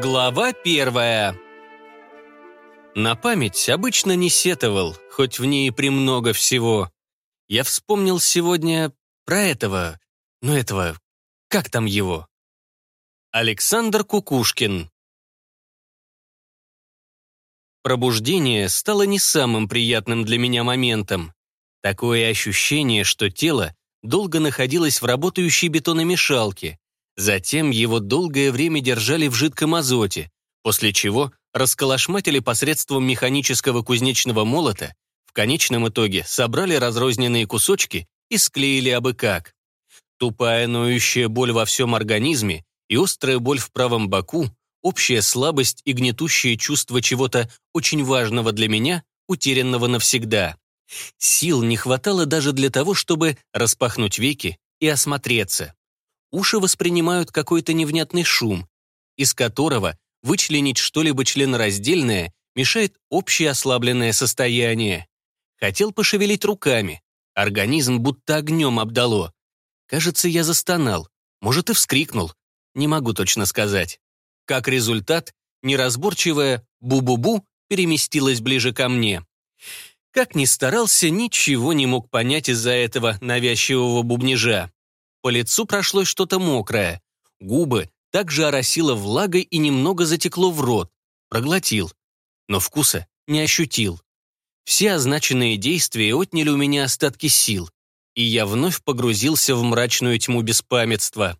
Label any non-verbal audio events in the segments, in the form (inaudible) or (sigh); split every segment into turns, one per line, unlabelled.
Глава первая. На память обычно не сетовал, хоть в ней премного всего. Я вспомнил сегодня про этого, ну этого, как там его? Александр Кукушкин. Пробуждение стало не самым приятным для меня моментом. Такое ощущение, что тело долго находилось в работающей бетономешалке, Затем его долгое время держали в жидком азоте, после чего расколошматили посредством механического кузнечного молота, в конечном итоге собрали разрозненные кусочки и склеили абы как. Тупая ноющая боль во всем организме и острая боль в правом боку, общая слабость и гнетущее чувство чего-то очень важного для меня, утерянного навсегда. Сил не хватало даже для того, чтобы распахнуть веки и осмотреться уши воспринимают какой-то невнятный шум, из которого вычленить что-либо членораздельное мешает общее ослабленное состояние. Хотел пошевелить руками. Организм будто огнем обдало. Кажется, я застонал. Может, и вскрикнул. Не могу точно сказать. Как результат, неразборчивое «бу-бу-бу» переместилось ближе ко мне. Как ни старался, ничего не мог понять из-за этого навязчивого бубнижа. По лицу прошлось что-то мокрое. Губы также оросило влагой и немного затекло в рот. Проглотил. Но вкуса не ощутил. Все означенные действия отняли у меня остатки сил, и я вновь погрузился в мрачную тьму беспамятства.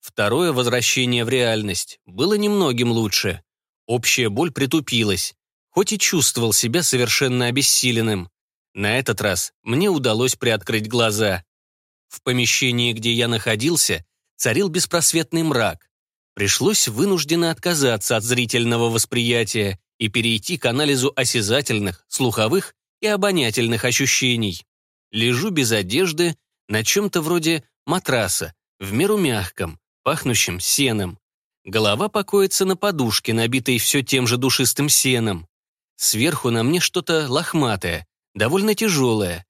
Второе возвращение в реальность было немногим лучше. Общая боль притупилась, хоть и чувствовал себя совершенно обессиленным. На этот раз мне удалось приоткрыть глаза. В помещении, где я находился, царил беспросветный мрак. Пришлось вынужденно отказаться от зрительного восприятия и перейти к анализу осязательных, слуховых и обонятельных ощущений. Лежу без одежды на чем-то вроде матраса, в меру мягком, пахнущем сеном. Голова покоится на подушке, набитой все тем же душистым сеном. Сверху на мне что-то лохматое, довольно тяжелое,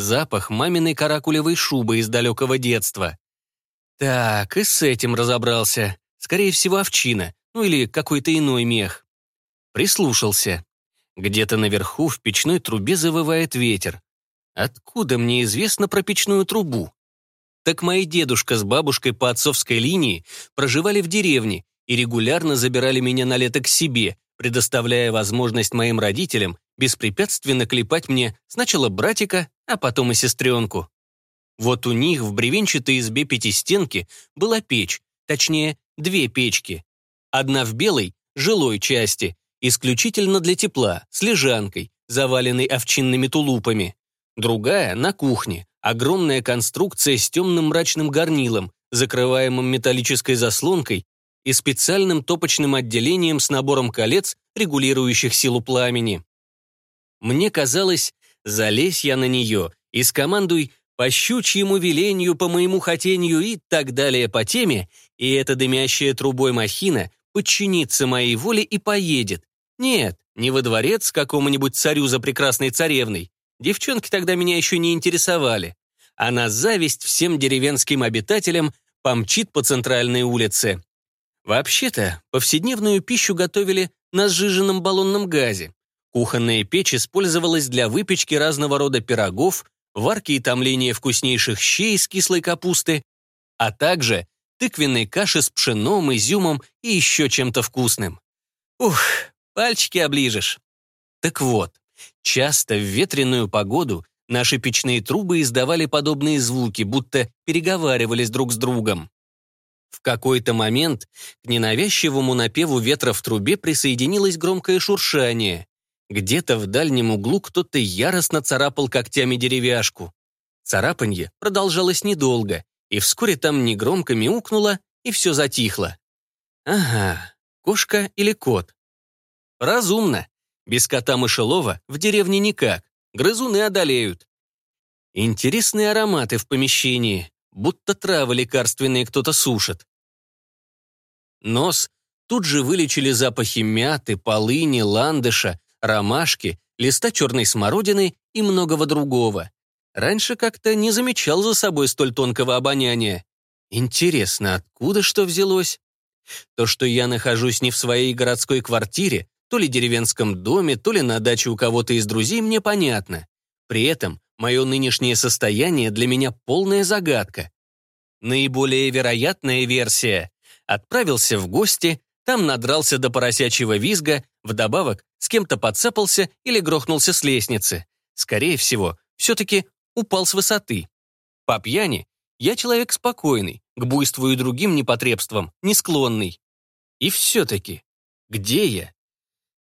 Запах маминой каракулевой шубы из далекого детства. Так, и с этим разобрался. Скорее всего, овчина, ну или какой-то иной мех. Прислушался. Где-то наверху в печной трубе завывает ветер. Откуда мне известно про печную трубу? Так мои дедушка с бабушкой по отцовской линии проживали в деревне и регулярно забирали меня на лето к себе, предоставляя возможность моим родителям беспрепятственно клепать мне сначала братика, а потом и сестренку. Вот у них в бревенчатой избе пятистенки была печь, точнее, две печки. Одна в белой, жилой части, исключительно для тепла, с лежанкой, заваленной овчинными тулупами. Другая — на кухне, огромная конструкция с темным мрачным горнилом, закрываемым металлической заслонкой и специальным топочным отделением с набором колец, регулирующих силу пламени. Мне казалось, залезь я на нее и скомандуй по щучьему велению, по моему хотению и так далее по теме, и эта дымящая трубой махина подчинится моей воле и поедет. Нет, не во дворец какому-нибудь царю за прекрасной царевной. Девчонки тогда меня еще не интересовали. А на зависть всем деревенским обитателям помчит по центральной улице. Вообще-то, повседневную пищу готовили на сжиженном баллонном газе. Кухонная печь использовалась для выпечки разного рода пирогов, варки и томления вкуснейших щей из кислой капусты, а также тыквенной каши с пшеном, изюмом и еще чем-то вкусным. Ух, пальчики оближешь. Так вот, часто в ветреную погоду наши печные трубы издавали подобные звуки, будто переговаривались друг с другом. В какой-то момент к ненавязчивому напеву ветра в трубе присоединилось громкое шуршание. Где-то в дальнем углу кто-то яростно царапал когтями деревяшку. Царапанье продолжалось недолго, и вскоре там негромко мяукнуло, и все затихло. Ага, кошка или кот? Разумно. Без кота мышелова в деревне никак. Грызуны одолеют. Интересные ароматы в помещении, будто травы лекарственные кто-то сушит. Нос тут же вылечили запахи мяты, полыни, ландыша, ромашки, листа черной смородины и многого другого. Раньше как-то не замечал за собой столь тонкого обоняния. Интересно, откуда что взялось? То, что я нахожусь не в своей городской квартире, то ли деревенском доме, то ли на даче у кого-то из друзей, мне понятно. При этом мое нынешнее состояние для меня полная загадка. Наиболее вероятная версия. Отправился в гости, там надрался до поросячьего визга, вдобавок с кем-то подцепался или грохнулся с лестницы. Скорее всего, все-таки упал с высоты. По пьяни я человек спокойный, к буйству и другим непотребствам не склонный. И все-таки, где я?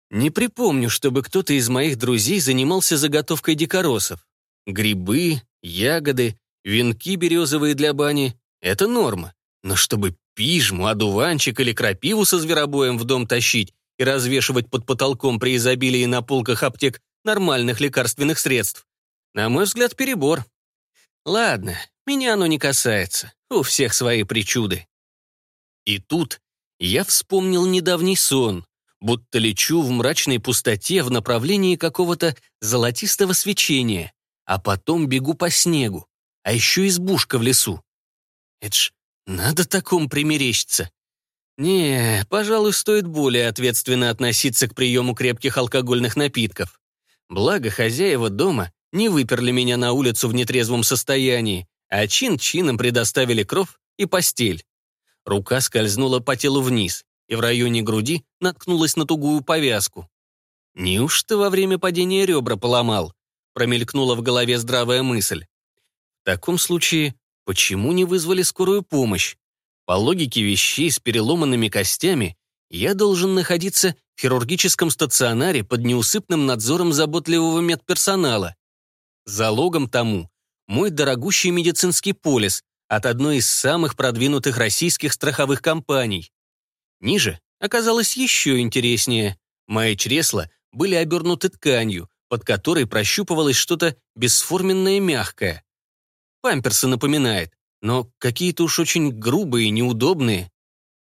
Не припомню, чтобы кто-то из моих друзей занимался заготовкой дикоросов. Грибы, ягоды, венки березовые для бани — это норма. Но чтобы пижму, одуванчик или крапиву со зверобоем в дом тащить и развешивать под потолком при изобилии на полках аптек нормальных лекарственных средств, на мой взгляд, перебор. Ладно, меня оно не касается, у всех свои причуды. И тут я вспомнил недавний сон, будто лечу в мрачной пустоте в направлении какого-то золотистого свечения, а потом бегу по снегу, а еще избушка в лесу. Это ж надо такому примерещиться. Не, пожалуй, стоит более ответственно относиться к приему крепких алкогольных напитков. Благо, хозяева дома не выперли меня на улицу в нетрезвом состоянии, а чин-чином предоставили кров и постель. Рука скользнула по телу вниз и в районе груди наткнулась на тугую повязку. Неужто во время падения ребра поломал? Промелькнула в голове здравая мысль. В таком случае, почему не вызвали скорую помощь? По логике вещей с переломанными костями, я должен находиться в хирургическом стационаре под неусыпным надзором заботливого медперсонала. Залогом тому мой дорогущий медицинский полис от одной из самых продвинутых российских страховых компаний. Ниже оказалось еще интереснее. Мои чресла были обернуты тканью, под которой прощупывалось что-то бесформенное мягкое. Памперсы напоминает, но какие-то уж очень грубые и неудобные.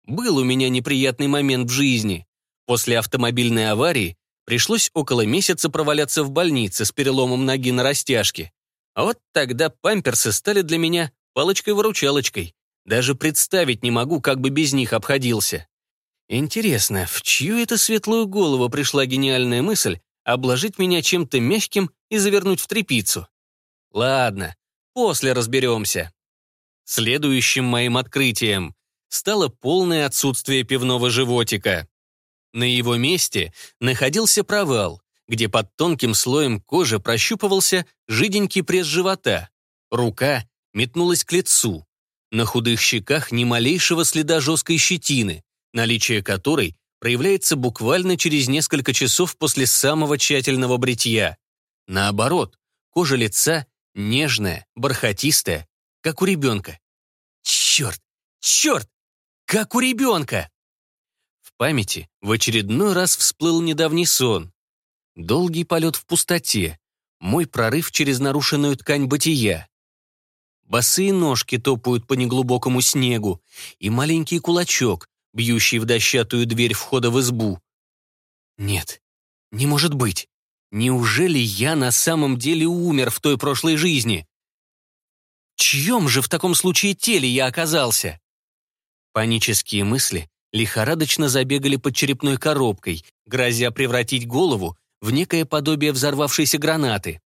Был у меня неприятный момент в жизни. После автомобильной аварии пришлось около месяца проваляться в больнице с переломом ноги на растяжке. А вот тогда памперсы стали для меня палочкой-выручалочкой. Даже представить не могу, как бы без них обходился. Интересно, в чью это светлую голову пришла гениальная мысль обложить меня чем-то мягким и завернуть в тряпицу? Ладно, после разберемся. Следующим моим открытием стало полное отсутствие пивного животика. На его месте находился провал, где под тонким слоем кожи прощупывался жиденький пресс живота. Рука метнулась к лицу. На худых щеках ни малейшего следа жесткой щетины, наличие которой проявляется буквально через несколько часов после самого тщательного бритья. Наоборот, кожа лица нежная, бархатистая, как у ребенка. Черт! Черт! Как у ребенка! В памяти в очередной раз всплыл недавний сон. Долгий полет в пустоте, мой прорыв через нарушенную ткань бытия. Босые ножки топают по неглубокому снегу, и маленький кулачок, бьющий в дощатую дверь входа в избу. Нет, не может быть. Неужели я на самом деле умер в той прошлой жизни? Чьем же в таком случае теле я оказался? Панические мысли лихорадочно забегали под черепной коробкой, грозя превратить голову в некое подобие взорвавшейся гранаты.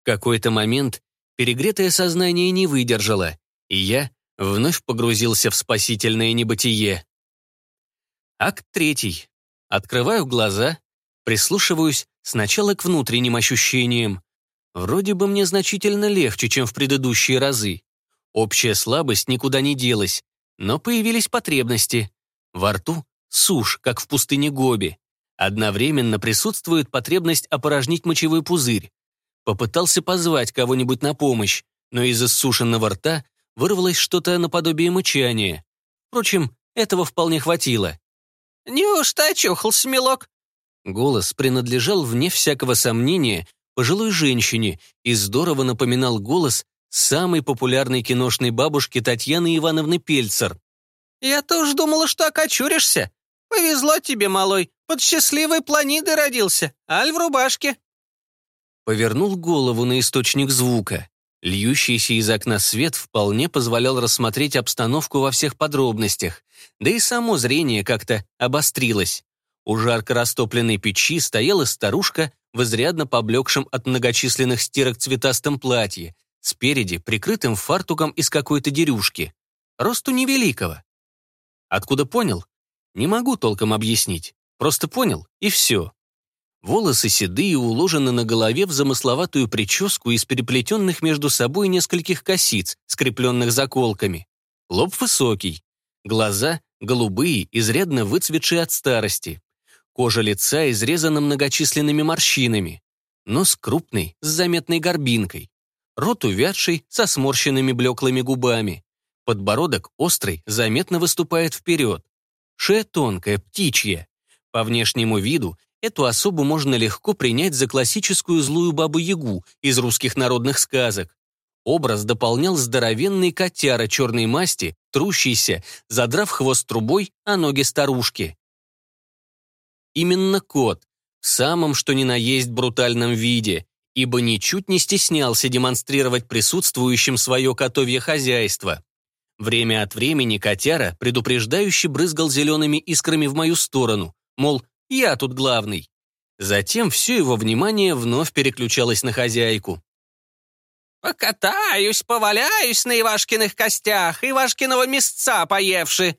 В какой-то момент перегретое сознание не выдержало, и я вновь погрузился в спасительное небытие. Акт третий. Открываю глаза, прислушиваюсь сначала к внутренним ощущениям. Вроде бы мне значительно легче, чем в предыдущие разы. Общая слабость никуда не делась, но появились потребности. Во рту сушь, как в пустыне Гоби. Одновременно присутствует потребность опорожнить мочевой пузырь. Попытался позвать кого-нибудь на помощь, но из иссушенного рта вырвалось что-то наподобие мычания. Впрочем, этого вполне хватило.
«Неужто очухался, милок?»
Голос принадлежал, вне всякого сомнения, пожилой женщине и здорово напоминал голос самой популярной киношной бабушки Татьяны Ивановны Пельцер.
«Я-то уж думала, что окочуришься. Повезло тебе, малой, под счастливой планидой родился, аль в рубашке».
Повернул голову на источник звука. Льющийся из окна свет вполне позволял рассмотреть обстановку во всех подробностях, да и само зрение как-то обострилось. У жарко растопленной печи стояла старушка в изрядно поблекшем от многочисленных стирок цветастом платье, спереди прикрытым фартуком из какой-то дерюшки. Росту невеликого. Откуда понял? Не могу толком объяснить. Просто понял, и все. Волосы седые уложены на голове в замысловатую прическу из переплетенных между собой нескольких косиц, скрепленных заколками. Лоб высокий. Глаза голубые, изрядно выцветшие от старости. Кожа лица изрезана многочисленными морщинами. Нос крупный, с заметной горбинкой. Рот увядший, со сморщенными блеклыми губами. Подбородок острый, заметно выступает вперед. Шея тонкая, птичья. По внешнему виду Эту особу можно легко принять за классическую злую бабу-ягу из русских народных сказок. Образ дополнял здоровенный котяра черной масти, трущийся, задрав хвост трубой, а ноги старушки. Именно кот, в самом что ни на есть брутальном виде, ибо ничуть не стеснялся демонстрировать присутствующим свое котовье хозяйство. Время от времени котяра предупреждающе брызгал зелеными искрами в мою сторону, мол, я тут главный. Затем все его внимание вновь переключалось на хозяйку.
«Покатаюсь, поваляюсь на Ивашкиных костях, Ивашкиного мясца поевши!»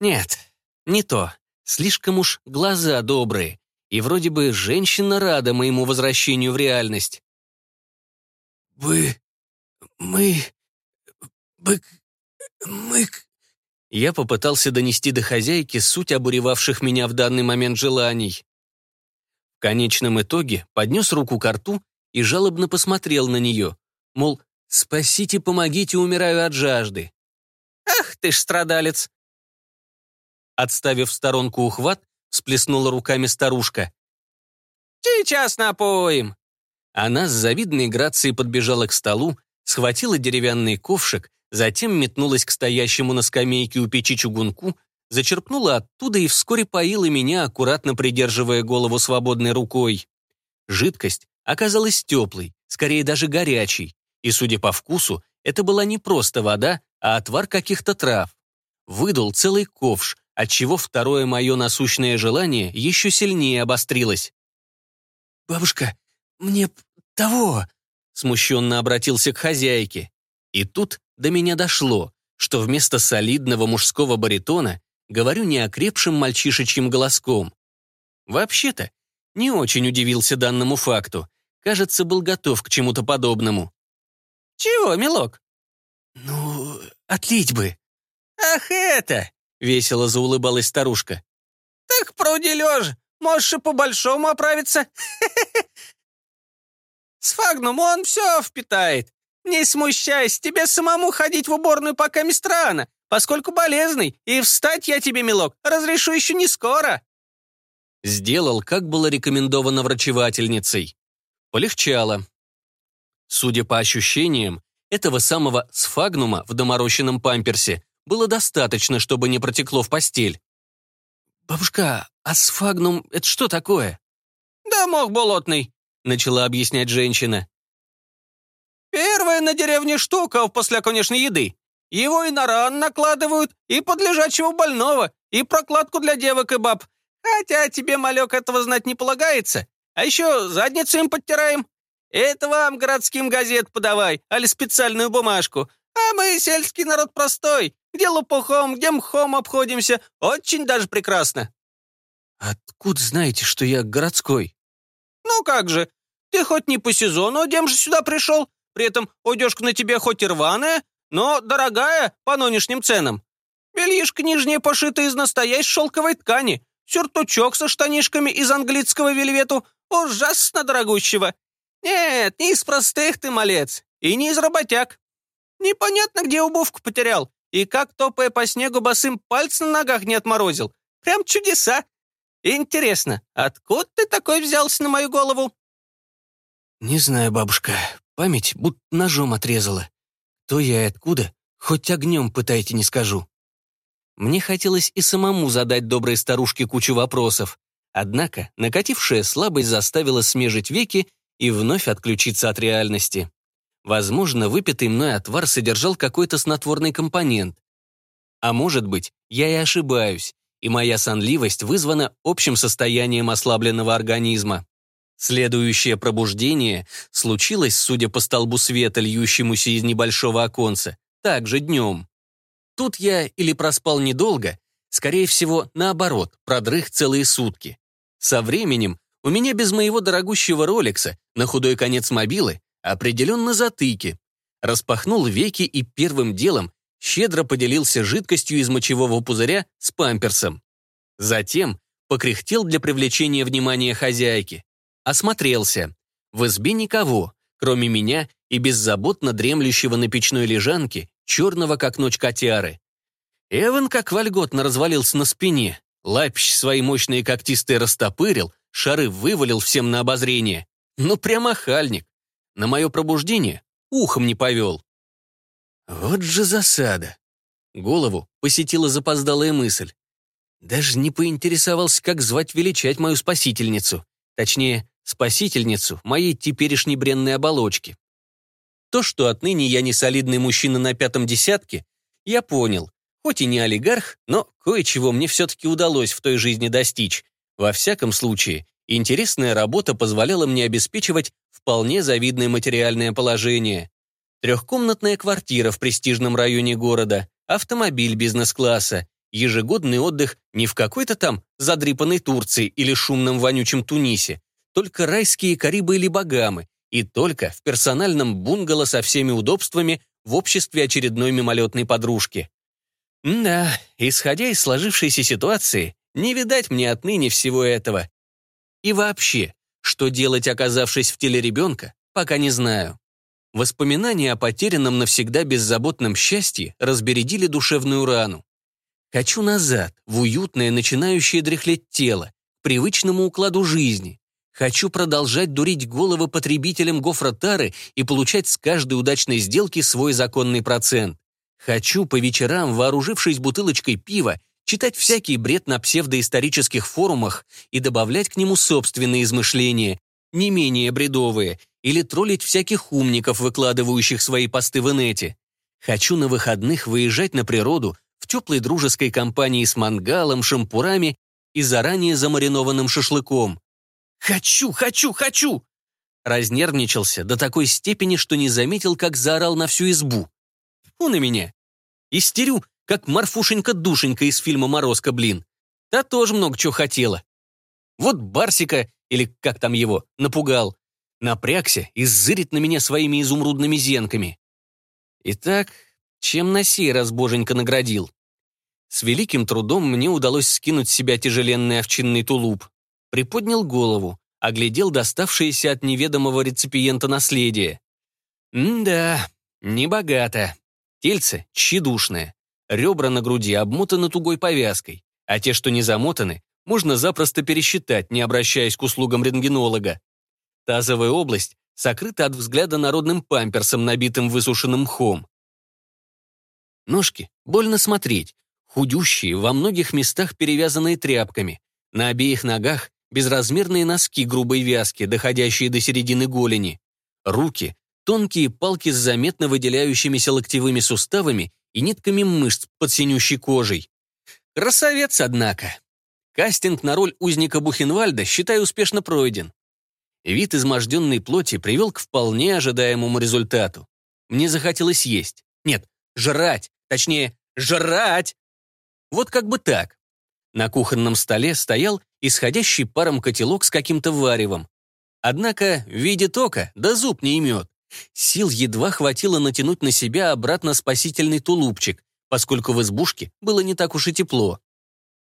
Нет, не то. Слишком уж глаза добрые. И вроде бы женщина рада моему возвращению в реальность.
«Вы... мы... бык... мык...»
Я попытался донести до хозяйки суть обуревавших меня в данный момент желаний. В конечном итоге поднес руку к рту и жалобно посмотрел на нее, мол, «Спасите, помогите, умираю от жажды».
«Ах ты ж страдалец!»
Отставив в сторонку ухват, всплеснула руками старушка.
«Сейчас напоим!»
Она с завидной грацией подбежала к столу, схватила деревянный ковшик затем метнулась к стоящему на скамейке у печи чугунку, зачерпнула оттуда и вскоре поила меня, аккуратно придерживая голову свободной рукой. Жидкость оказалась теплой, скорее даже горячей, и, судя по вкусу, это была не просто вода, а отвар каких-то трав. Выдул целый ковш, отчего второе мое насущное желание еще сильнее обострилось.
«Бабушка, мне того...»
Смущенно обратился к хозяйке. И тут до меня дошло, что вместо солидного мужского баритона говорю неокрепшим мальчишечьим голоском. Вообще-то, не очень удивился данному факту. Кажется, был готов к чему-то подобному.
«Чего, милок?»
«Ну, отлить бы».
«Ах, это!»
— весело заулыбалась старушка.
«Так пруди можешь и по-большому оправиться. (laughs) Сфагнум он все впитает. «Не смущайся, тебе самому ходить в уборную пока мест рано, поскольку болезный, и встать я тебе, милок, разрешу еще не скоро».
Сделал, как было рекомендовано врачевательницей. Полегчало. Судя по ощущениям, этого самого сфагнума в доморощенном памперсе было достаточно, чтобы не протекло в постель.
«Бабушка, а сфагнум — это что такое?»
«Да мох болотный», — начала объяснять женщина. Первая на деревне штука после конечной еды. Его и на ран накладывают, и под лежачего больного, и прокладку для девок и баб. Хотя тебе, малек, этого знать не полагается. А еще задницу им подтираем. Это вам городским газет подавай, али специальную бумажку. А мы сельский народ простой, где лопухом, где мхом обходимся. Очень даже прекрасно.
Откуда знаете, что я городской?
Ну как же, ты хоть не по сезону, а дем же сюда пришел. При этом одежка на тебе хоть и рваная, но дорогая по нынешним ценам. Бельишко нижнее пошито из настоящей шелковой ткани, сюртучок со штанишками из английского вельвету, ужасно дорогущего. Нет, не из простых ты, малец, и не из работяг. Непонятно, где обувку потерял, и как, топая по снегу, босым пальц на ногах не отморозил. Прям чудеса. Интересно, откуда ты такой взялся на мою голову?
Не знаю, бабушка. Память будто ножом отрезала. Кто я и откуда, хоть огнем пытайте не скажу.
Мне хотелось и самому задать доброй старушке кучу вопросов, однако накатившая слабость заставила смежить веки и вновь отключиться от реальности. Возможно, выпитый мной отвар содержал какой-то снотворный компонент. А может быть, я и ошибаюсь, и моя сонливость вызвана общим состоянием ослабленного организма. Следующее пробуждение случилось, судя по столбу света, льющемуся из небольшого оконца, также днем. Тут я или проспал недолго, скорее всего, наоборот, продрых целые сутки. Со временем у меня без моего дорогущего роликса, на худой конец мобилы, определенно затыки. Распахнул веки и первым делом щедро поделился жидкостью из мочевого пузыря с памперсом. Затем покряхтел для привлечения внимания хозяйки. Осмотрелся. В избе никого, кроме меня и беззаботно дремлющего на печной лежанке, черного как ночь котяры. Эван как вольготно развалился на спине, лапищ свои мощные когтистые растопырил, шары вывалил всем на обозрение. Ну, прямо хальник. На мое пробуждение ухом не повел. Вот же засада. Голову посетила запоздалая мысль. Даже не поинтересовался, как звать величать мою спасительницу. Точнее, спасительницу моей теперешней бренной оболочки. То, что отныне я не солидный мужчина на пятом десятке, я понял. Хоть и не олигарх, но кое-чего мне все-таки удалось в той жизни достичь. Во всяком случае, интересная работа позволяла мне обеспечивать вполне завидное материальное положение. Трехкомнатная квартира в престижном районе города, автомобиль бизнес-класса, ежегодный отдых не в какой-то там задрипанной Турции или шумном вонючем Тунисе, только райские Карибы или Багамы, и только в персональном бунгало со всеми удобствами в обществе очередной мимолетной подружки. Да, исходя из сложившейся ситуации, не видать мне отныне всего этого. И вообще, что делать, оказавшись в теле ребенка, пока не знаю. Воспоминания о потерянном навсегда беззаботном счастье разбередили душевную рану. Хочу назад, в уютное, начинающее дряхлеть тело, к привычному укладу жизни. Хочу продолжать дурить головы потребителям гофротары и получать с каждой удачной сделки свой законный процент. Хочу по вечерам, вооружившись бутылочкой пива, читать всякий бред на псевдоисторических форумах и добавлять к нему собственные измышления, не менее бредовые, или троллить всяких умников, выкладывающих свои посты в инете. Хочу на выходных выезжать на природу в теплой дружеской компании с мангалом, шампурами и заранее замаринованным шашлыком. «Хочу, хочу, хочу!» Разнервничался до такой степени, что не заметил, как заорал на всю избу. Фу на меня. Истерю, как Марфушенька-душенька из фильма «Морозко, блин». Та тоже много чего хотела. Вот Барсика, или как там его, напугал. Напрягся и зырит на меня своими изумрудными зенками. Итак, чем на сей раз боженька наградил? С великим трудом мне удалось скинуть с себя тяжеленный овчинный тулуп приподнял голову, оглядел доставшееся от неведомого реципиента наследие. М-да, небогато. Тельце тщедушное. Ребра на груди обмотаны тугой повязкой, а те, что не замотаны, можно запросто пересчитать, не обращаясь к услугам рентгенолога. Тазовая область сокрыта от взгляда народным памперсом, набитым высушенным мхом. Ножки больно смотреть, худющие, во многих местах перевязанные тряпками. На обеих ногах безразмерные носки грубой вязки, доходящие до середины голени, руки, тонкие палки с заметно выделяющимися локтевыми суставами и нитками мышц под синющей кожей. Красавец, однако. Кастинг на роль узника Бухенвальда, считаю, успешно пройден. Вид изможденной плоти привел к вполне ожидаемому результату. Мне захотелось есть. Нет, жрать. Точнее, жрать. Вот как бы так. На кухонном столе стоял исходящий паром котелок с каким-то варевом. Однако в виде тока да зуб не имет. Сил едва хватило натянуть на себя обратно спасительный тулупчик, поскольку в избушке было не так уж и тепло.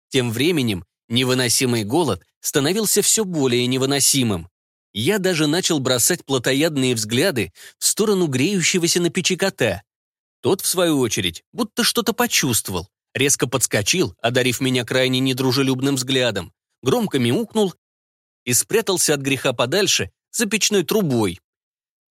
Тем временем невыносимый голод становился все более невыносимым. Я даже начал бросать плотоядные взгляды в сторону греющегося на печи кота. Тот, в свою очередь, будто что-то почувствовал, резко подскочил, одарив меня крайне недружелюбным взглядом, громко мяукнул и спрятался от греха подальше за печной трубой.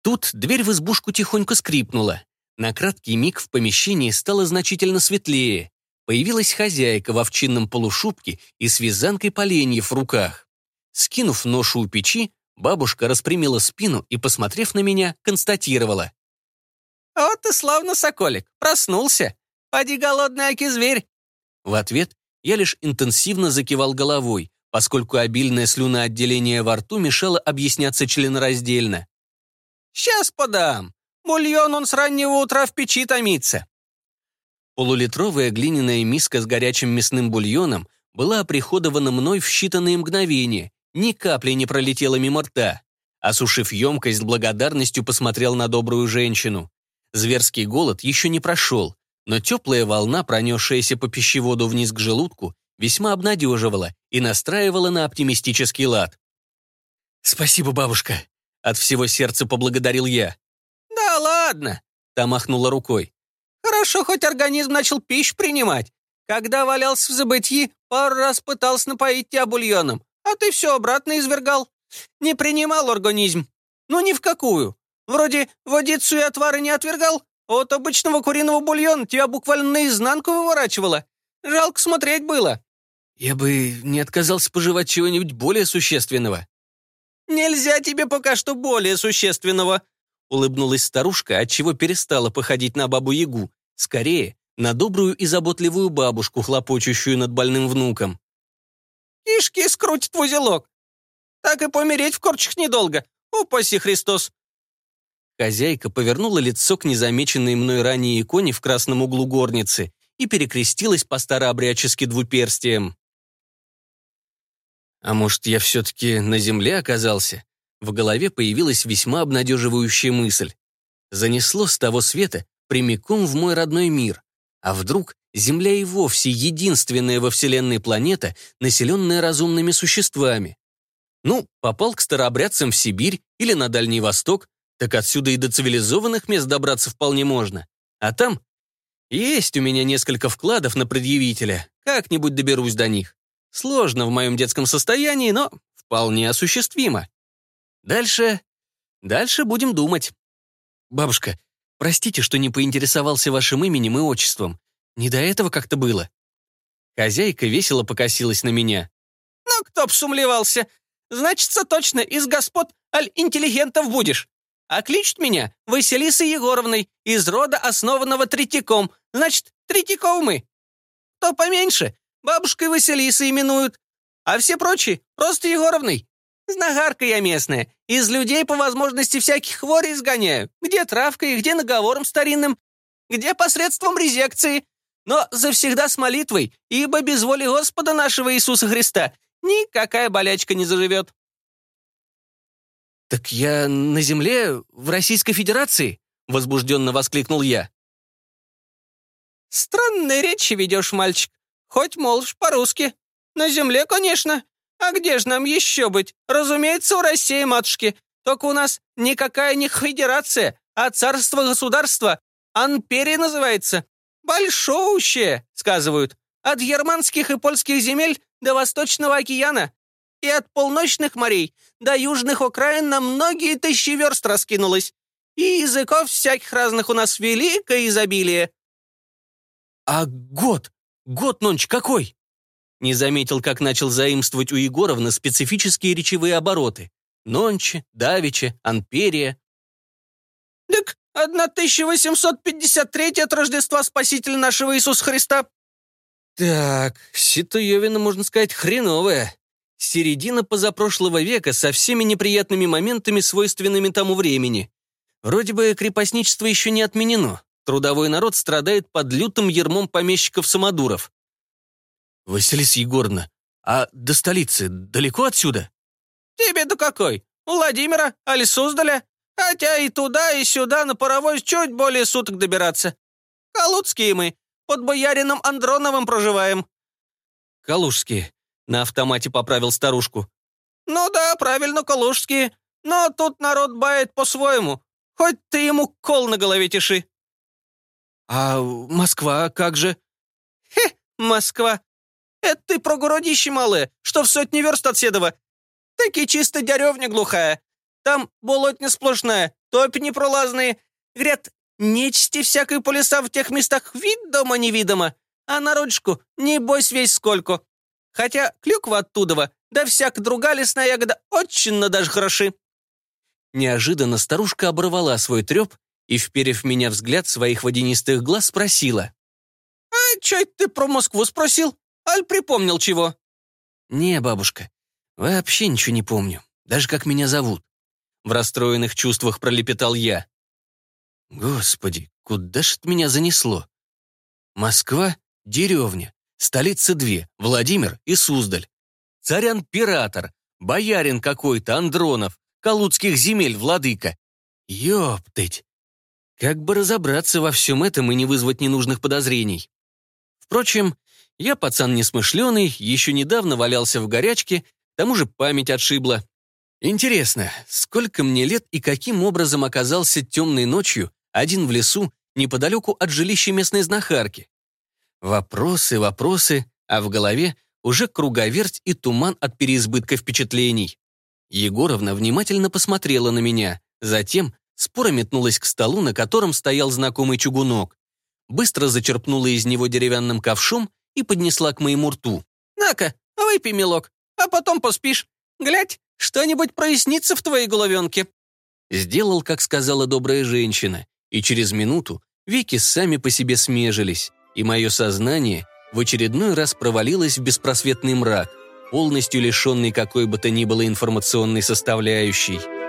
Тут дверь в избушку тихонько скрипнула. На краткий миг в помещении стало значительно светлее. Появилась хозяйка в овчинном полушубке и с вязанкой поленьев в руках. Скинув ношу у печи, бабушка распрямила спину и, посмотрев на меня, констатировала.
Вот и славно, соколик, проснулся. Поди голодный аки зверь.
В ответ я лишь интенсивно закивал головой, поскольку обильное слюноотделение во рту мешало объясняться членораздельно.
«Сейчас подам. Бульон он с раннего утра в печи томится».
Полулитровая глиняная миска с горячим мясным бульоном была оприходована мной в считанные мгновения, ни капли не пролетела мимо рта. Осушив емкость, с благодарностью посмотрел на добрую женщину. Зверский голод еще не прошел, но теплая волна, пронесшаяся по пищеводу вниз к желудку, весьма обнадеживала и настраивала на оптимистический лад. «Спасибо, бабушка», — от всего сердца поблагодарил я.
«Да ладно», — та махнула рукой. «Хорошо, хоть организм начал пищу принимать. Когда валялся в забытии, пару раз пытался напоить тебя бульоном, а ты все обратно извергал. Не принимал организм. Ну, ни в какую. Вроде водицу и отвары не отвергал, а от обычного куриного бульона тебя буквально наизнанку выворачивало. Жалко смотреть было».
«Я бы не отказался пожевать чего-нибудь более существенного».
«Нельзя тебе пока что более существенного», улыбнулась старушка, отчего перестала походить на бабу-ягу. Скорее, на добрую и заботливую бабушку, хлопочущую над больным внуком. «Кишки скрутит в узелок. Так и помереть в корчах недолго. Упаси Христос.
Хозяйка повернула лицо к незамеченной мной ранее иконе в красном углу горницы и перекрестилась по старообрядчески двуперстием. А может, я все-таки на земле оказался? В голове появилась весьма обнадеживающая мысль. Занесло с того света прямиком в мой родной мир. А вдруг Земля и вовсе единственная во Вселенной планета, населенная разумными существами? Ну, попал к старообрядцам в Сибирь или на Дальний Восток, так отсюда и до цивилизованных мест добраться вполне можно. А там есть у меня несколько вкладов на предъявителя, как-нибудь доберусь до них. Сложно в моем детском состоянии, но вполне осуществимо. Дальше... дальше будем думать. Бабушка, простите, что не поинтересовался вашим именем и отчеством. Не до этого как-то было. Хозяйка весело покосилась на меня.
«Ну, кто б сумлевался. Значится, точно из господ аль-интеллигентов будешь. А кличут меня Василисой Егоровной из рода, основанного Третьяком. Значит, Третьяков мы. Кто поменьше, бабушкой Василисой именуют. А все прочие просто Егоровной. Знагарка я местная. Из людей по возможности всяких хворей изгоняю. Где травкой, где наговором старинным, где посредством резекции. Но завсегда с молитвой, ибо без воли Господа нашего Иисуса Христа никакая болячка не заживет.
«Так я на земле, в Российской Федерации?» — возбужденно воскликнул я.
«Странные речи ведешь, мальчик. Хоть молвишь по-русски. На земле, конечно. А где же нам еще быть? Разумеется, у России, матушки. Только у нас никакая не федерация, а царство-государство. Анперия называется. Большоущее, сказывают. От германских и польских земель до Восточного океана и от полночных морей до южных окраин на многие тысячи верст раскинулась. И языков всяких разных у нас великое изобилие».
«А год? Год, Нонч, какой?» Не заметил, как начал заимствовать у Егоровны специфические речевые обороты. Нонче, Давиче, Анперия.
«Так 1853 от Рождества Спасителя нашего Иисуса Христа».
«Так, ситуевина, можно сказать, хреновая середина позапрошлого века со всеми неприятными моментами, свойственными тому времени. Вроде бы крепостничество еще не отменено. Трудовой народ страдает под лютым ермом помещиков-самодуров. «Василиса Егоровна, а до столицы далеко отсюда?»
«Тебе-то какой? Владимира, али Суздаля? Хотя и туда, и сюда на паровоз чуть более суток добираться. Калужские мы, под боярином Андроновым проживаем».
«Калужские. На автомате поправил старушку.
«Ну да, правильно, калужские. Но тут народ бает по-своему. Хоть ты ему кол на голове тиши».
«А Москва как же?»
«Хе, Москва. Это ты про городище малое, что в сотни верст от Седова. Таки чисто деревня глухая. Там болотня сплошная, топи непролазные. Говорят, нечисти всякой по лесам в тех местах видомо невидомо. А народишку, небось, весь сколько. Хотя клюква оттуда, да всяк другая лесная ягода очень даже хороши».
Неожиданно старушка оборвала свой треп и, вперев меня взгляд своих водянистых глаз, спросила.
«А это ты про Москву спросил? Аль припомнил чего?»
«Не, бабушка, вообще ничего не помню, даже как меня зовут».
В расстроенных чувствах пролепетал я.
«Господи, куда ж это меня занесло? Москва — деревня, столица две, Владимир и Суздаль. Царь-император, боярин какой-то, Андронов, Калудских земель владыка. Ёптыть! Как бы разобраться во всем этом и не вызвать ненужных подозрений. Впрочем, я пацан несмышленый, еще недавно валялся в горячке, к тому же память отшибла. Интересно, сколько мне лет и каким образом оказался темной ночью один в лесу неподалеку от жилища местной знахарки? Вопросы, вопросы, а в голове уже круговерть и туман от переизбытка впечатлений. Егоровна внимательно посмотрела на меня, затем споро метнулась к столу, на котором стоял знакомый чугунок. Быстро зачерпнула из него деревянным ковшом и поднесла к моему рту.
«На-ка, выпей, милок, а потом поспишь. Глядь, что-нибудь прояснится в твоей головенке».
Сделал, как сказала добрая женщина, и через минуту веки сами по себе смежились, и мое сознание в очередной раз провалилось в беспросветный мрак, полностью лишенный какой бы то ни было информационной составляющей.